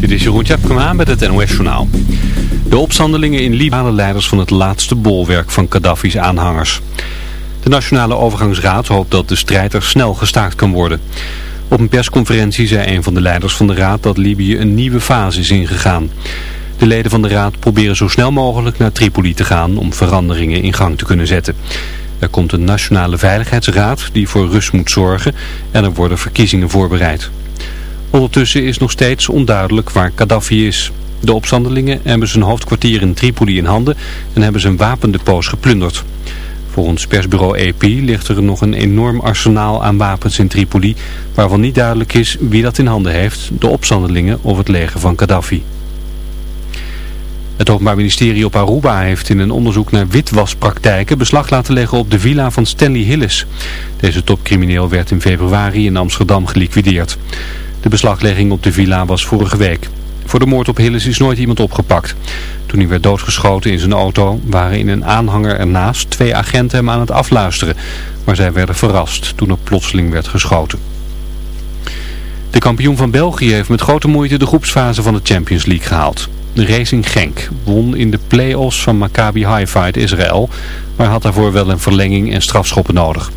Dit is Jeroen Tjepkema met het NOS Journaal. De opstandelingen in Libië waren leiders van het laatste bolwerk van Gaddafi's aanhangers. De Nationale Overgangsraad hoopt dat de strijd er snel gestaakt kan worden. Op een persconferentie zei een van de leiders van de raad dat Libië een nieuwe fase is ingegaan. De leden van de raad proberen zo snel mogelijk naar Tripoli te gaan om veranderingen in gang te kunnen zetten. Er komt een Nationale Veiligheidsraad die voor rust moet zorgen en er worden verkiezingen voorbereid. Ondertussen is nog steeds onduidelijk waar Gaddafi is. De opstandelingen hebben zijn hoofdkwartier in Tripoli in handen en hebben zijn wapendepots geplunderd. Volgens persbureau AP ligt er nog een enorm arsenaal aan wapens in Tripoli, waarvan niet duidelijk is wie dat in handen heeft, de opstandelingen of het leger van Gaddafi. Het Openbaar Ministerie op Aruba heeft in een onderzoek naar witwaspraktijken beslag laten leggen op de villa van Stanley Hillis. Deze topcrimineel werd in februari in Amsterdam geliquideerd. De beslaglegging op de villa was vorige week. Voor de moord op Hillis is nooit iemand opgepakt. Toen hij werd doodgeschoten in zijn auto waren in een aanhanger ernaast twee agenten hem aan het afluisteren. Maar zij werden verrast toen er plotseling werd geschoten. De kampioen van België heeft met grote moeite de groepsfase van de Champions League gehaald. Racing Genk won in de play-offs van Maccabi Haifa uit Israël, maar had daarvoor wel een verlenging en strafschoppen nodig.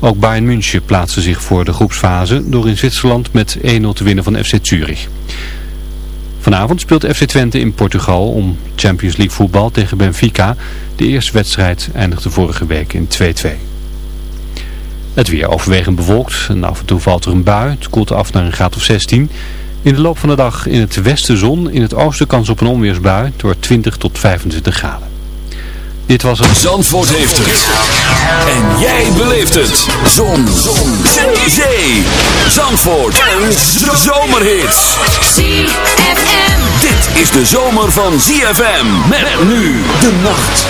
Ook Bayern München plaatste zich voor de groepsfase door in Zwitserland met 1-0 te winnen van FC Zurich. Vanavond speelt FC Twente in Portugal om Champions League voetbal tegen Benfica. De eerste wedstrijd eindigde vorige week in 2-2. Het weer overwegend bewolkt en af en toe valt er een bui. Het koelt af naar een graad of 16. In de loop van de dag in het westen zon, in het oosten kans op een onweersbui door 20 tot 25 graden. Dit was het... Zandvoort heeft het. En jij beleeft het. Zon. zon. Zee. Zee. Zandvoort. Een zomerhit. ZFM. Dit is de zomer van ZFM. Met nu de nacht.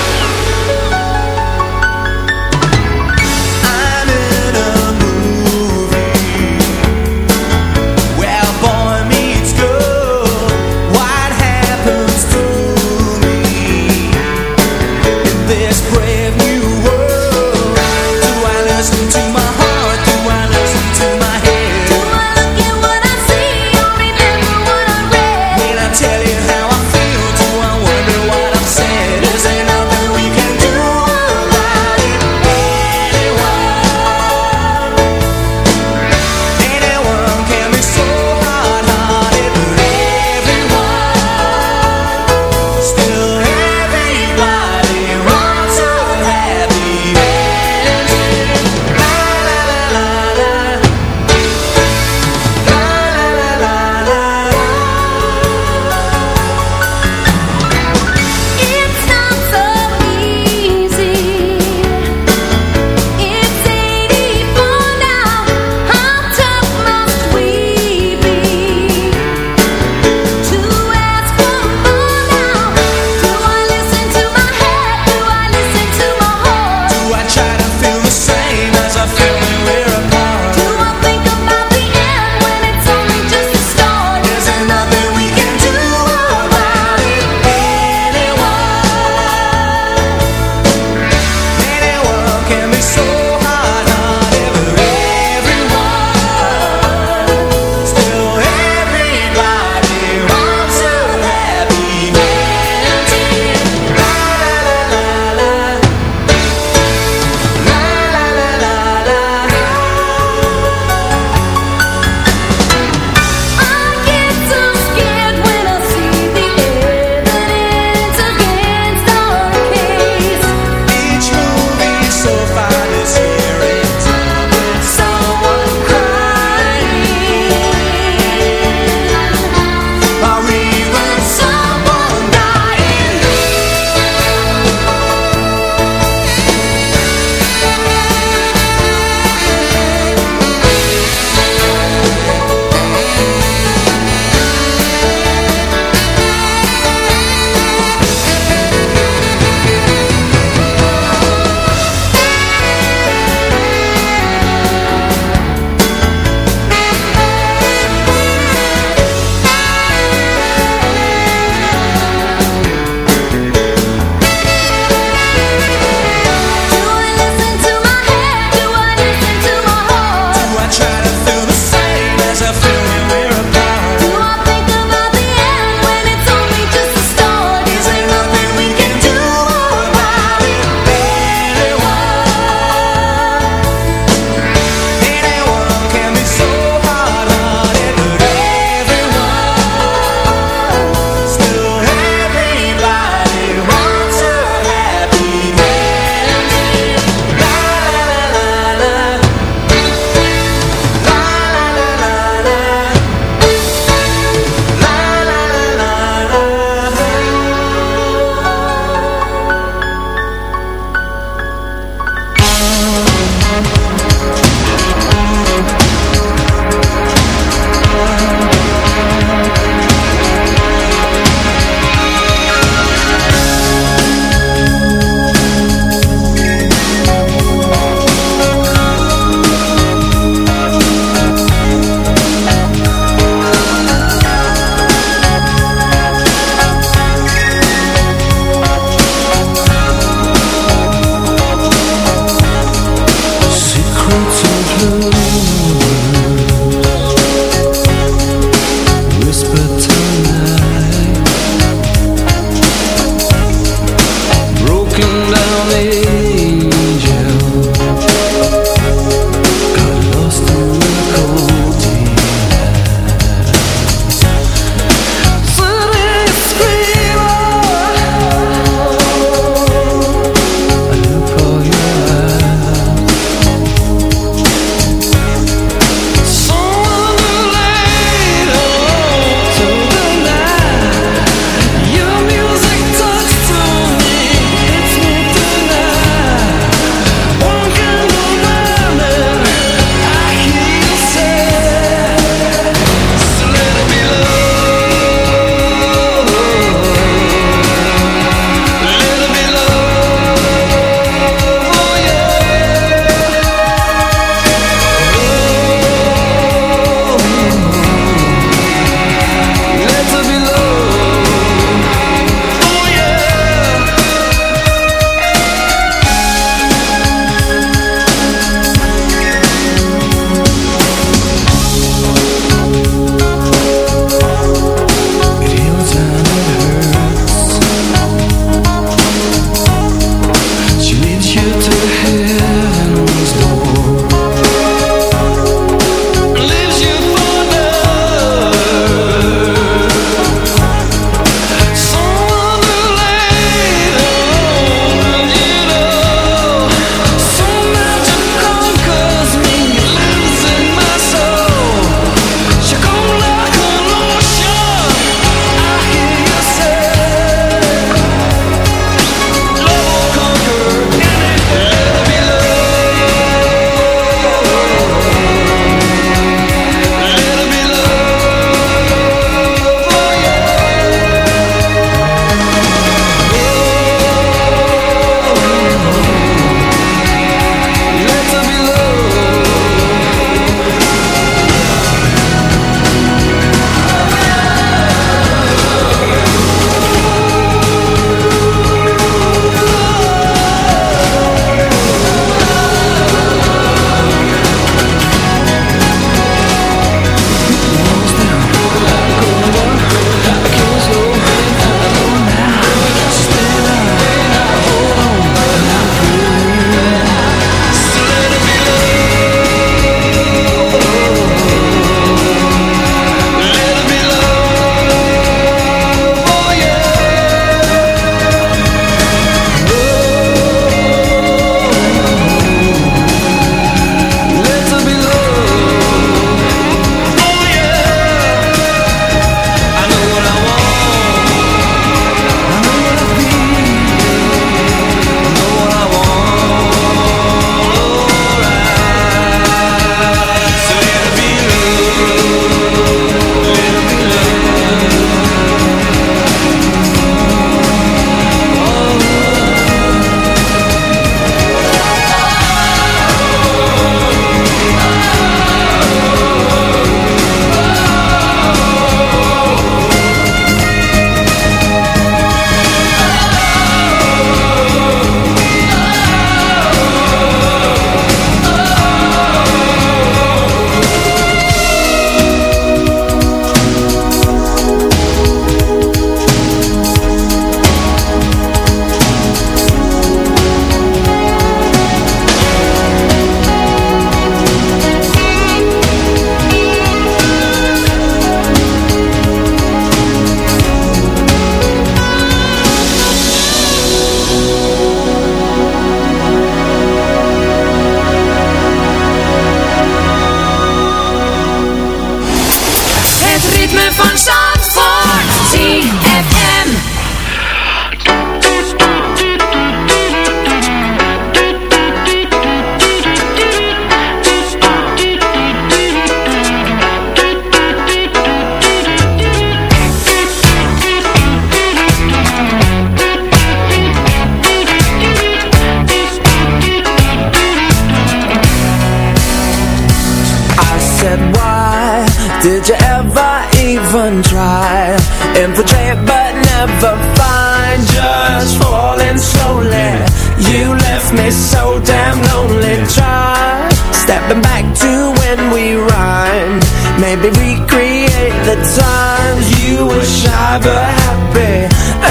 the times you were shy but happy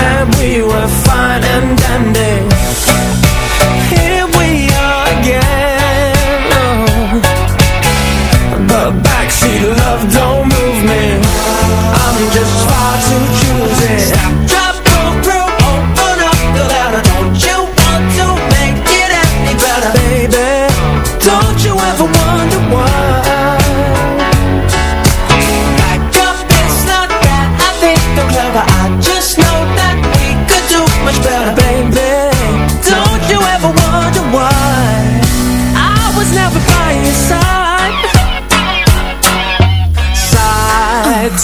And we were fine and dandy.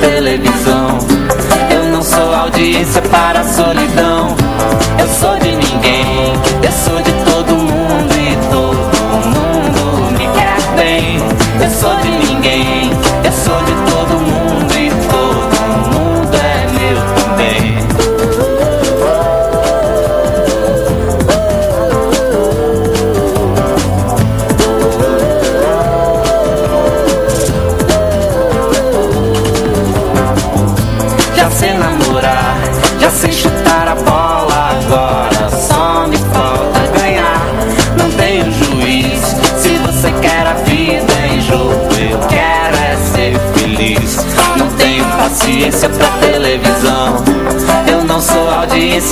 televisión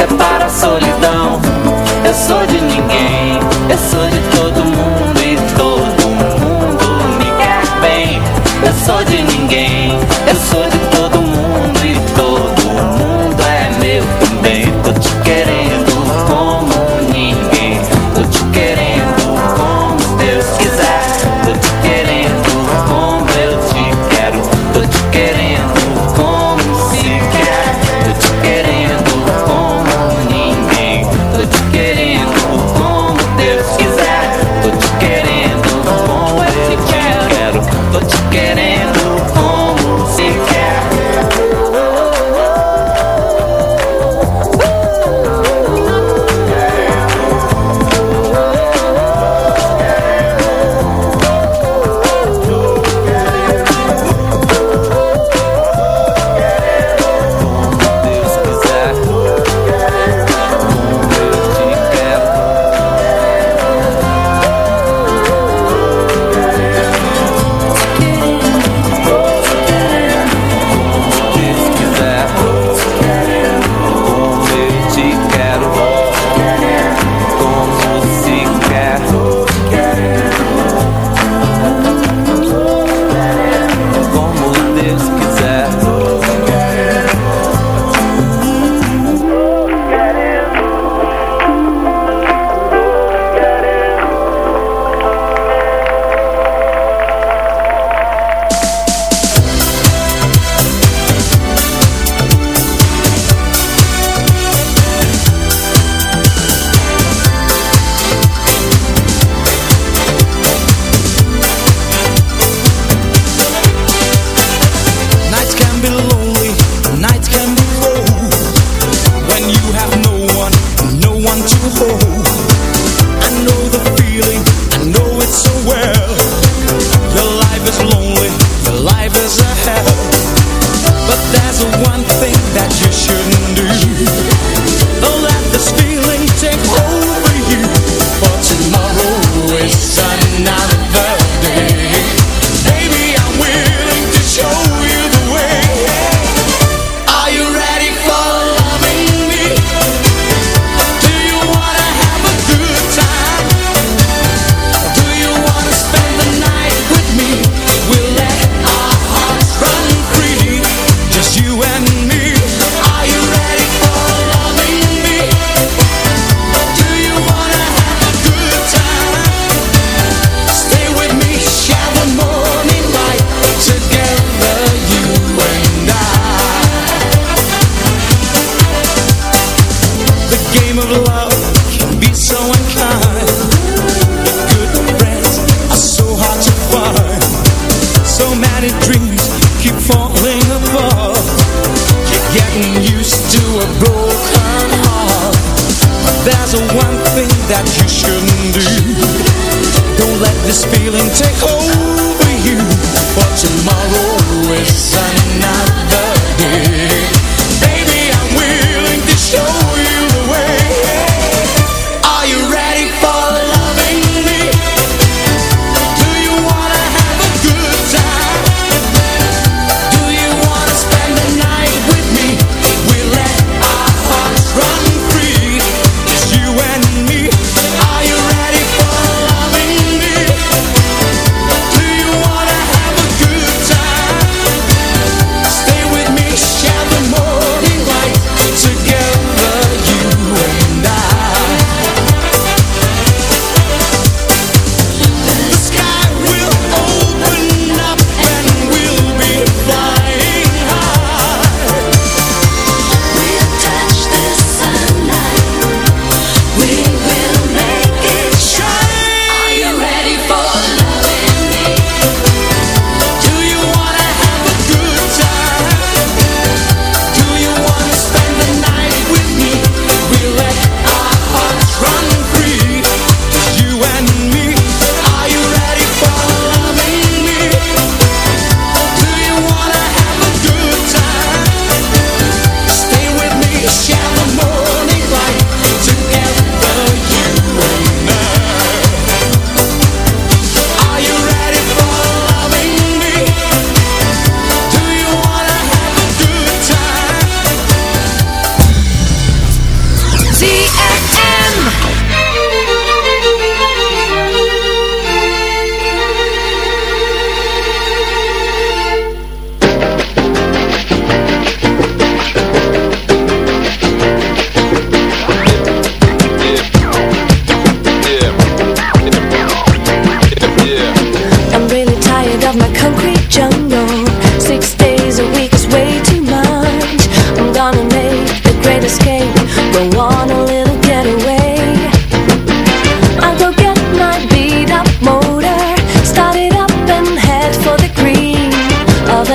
separa a solidão. Eu sou de ninguém, eu sou de todo mundo.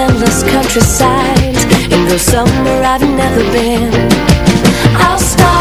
endless countryside. In go summer I've never been. I'll start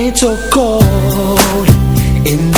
It's so cold in the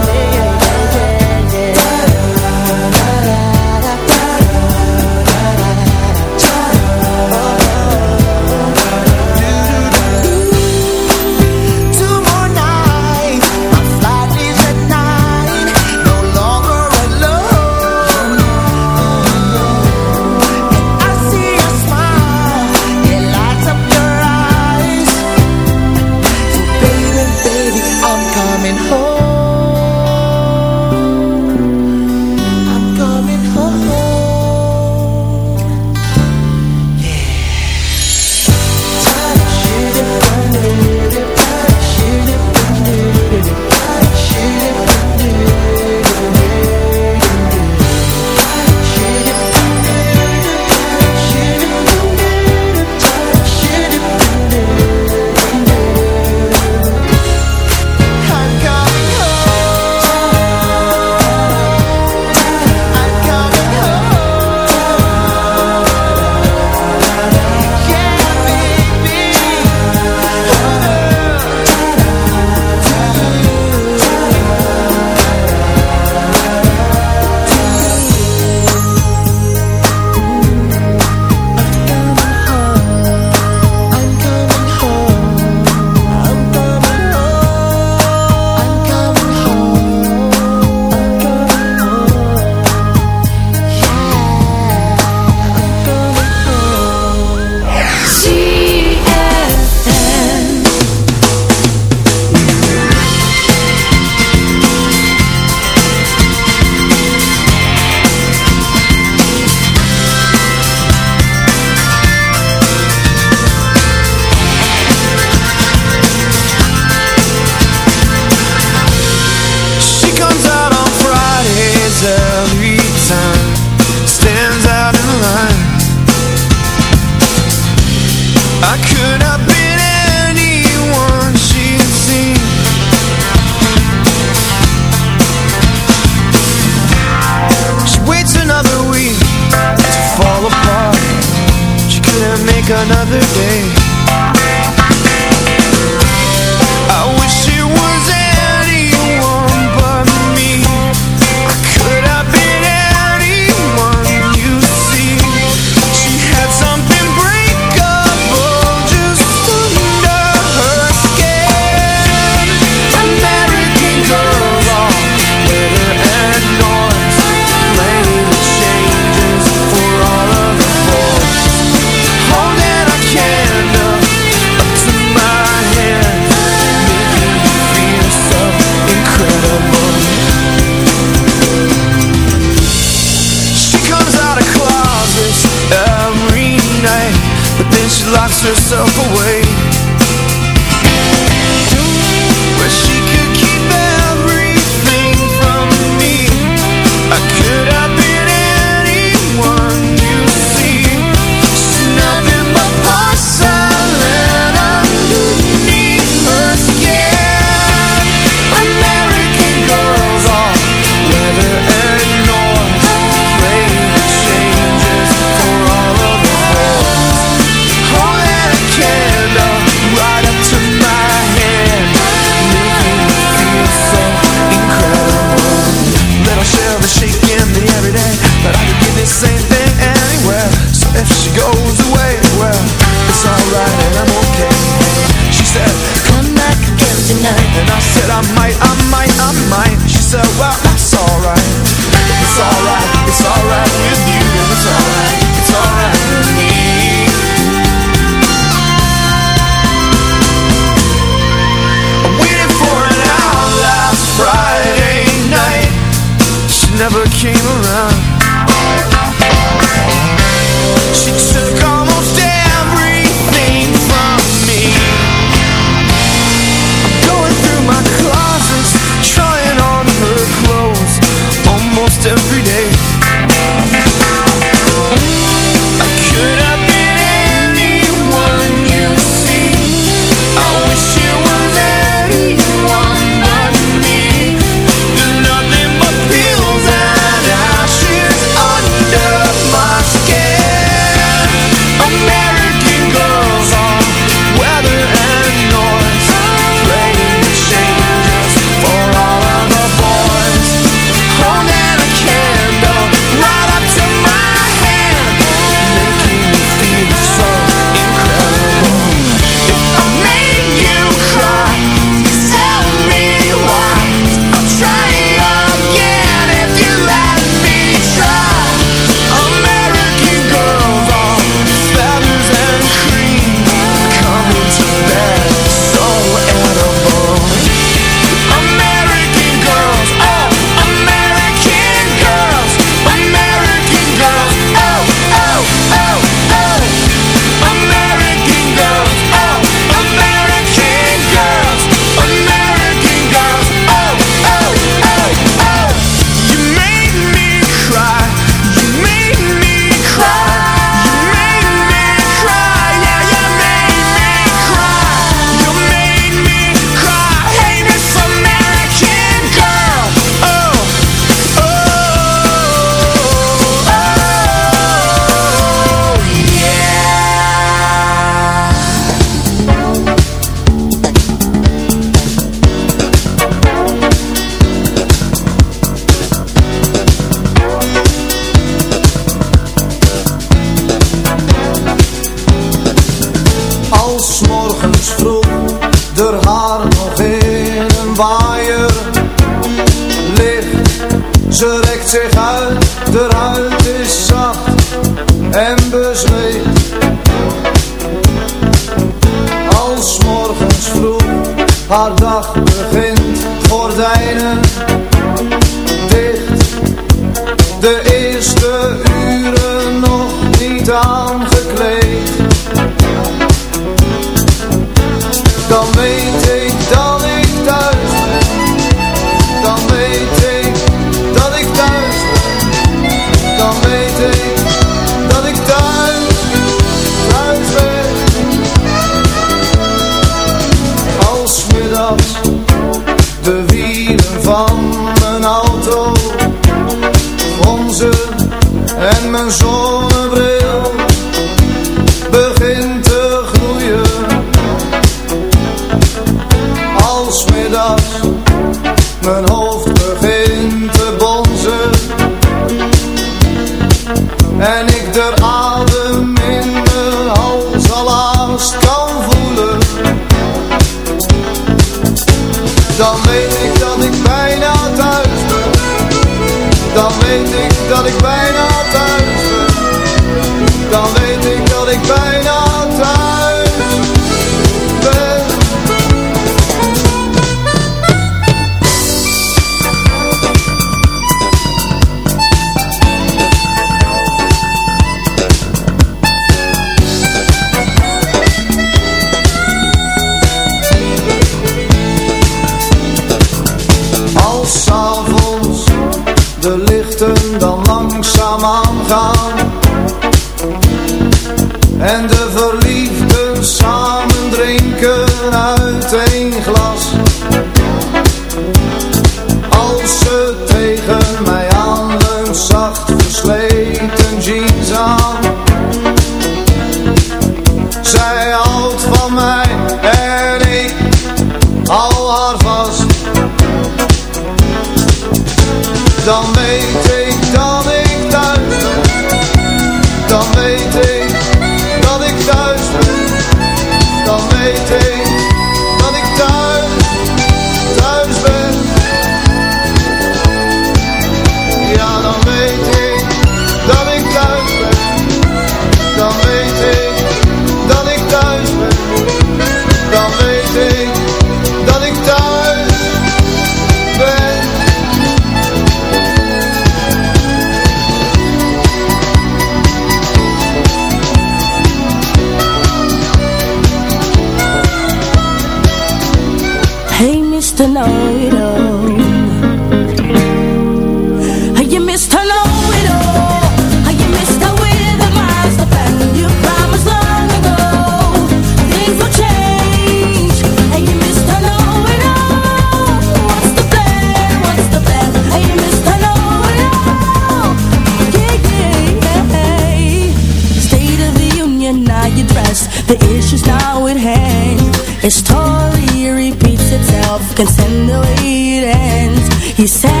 can send the way it ends. You said.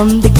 from the